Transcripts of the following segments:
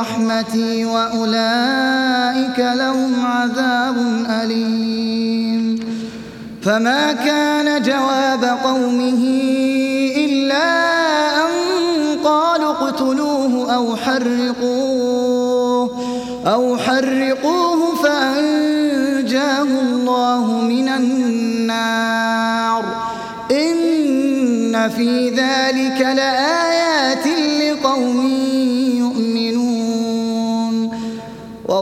رحمتي وأولئك لهم عذاب أليم. فما كان جواب قومه إلا أن قالوا اقتلوه أو حرقوه أو حرقوه فأنجاه الله من النار. إن في ذلك لآيات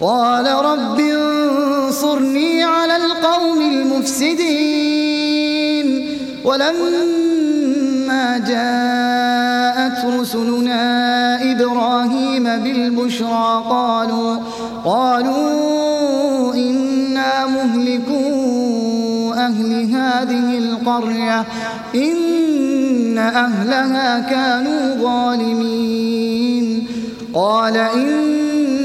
قال رب انصرني على القوم المفسدين. ولما جاءت رسلنا إبراهيم بالبشرى قالوا قالوا إنا مهلكو أهل هذه القرية إن أهلها كانوا ظالمين. قال إن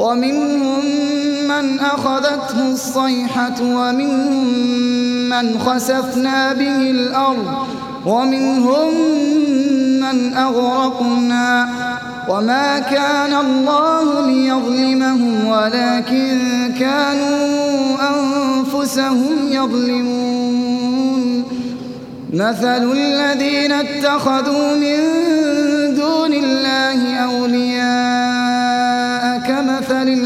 ومنهم من أخذته الصيحة ومنهم من خسفنا به الأرض ومنهم من أغرقنا وما كان الله ليظلمهم ولكن كانوا أنفسهم يظلمون. مثل الذين اتخذوا من دون الله أولياء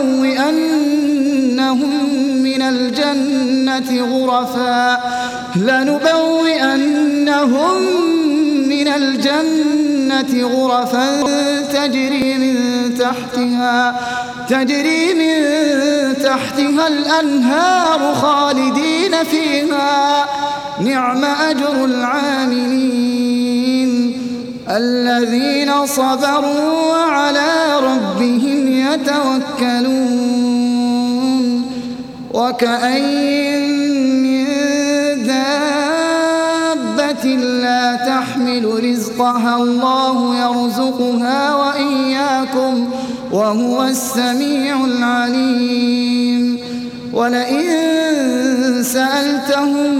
لنبوئنهم من الجنة غرفا. لنبوئنهم من الجنة غرفا تجري من تحتها تجري من تحتها الأنهار خالدين فيها. نعم أجر العاملين. الذين صبروا وعلى ربهم يتوكلون وكأين من دابة لا تحمل رزقها الله يرزقها وإياكم وهو السميع العليم. ولئن سألتهم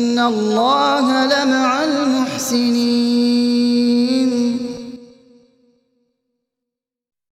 الله لمع المحسنين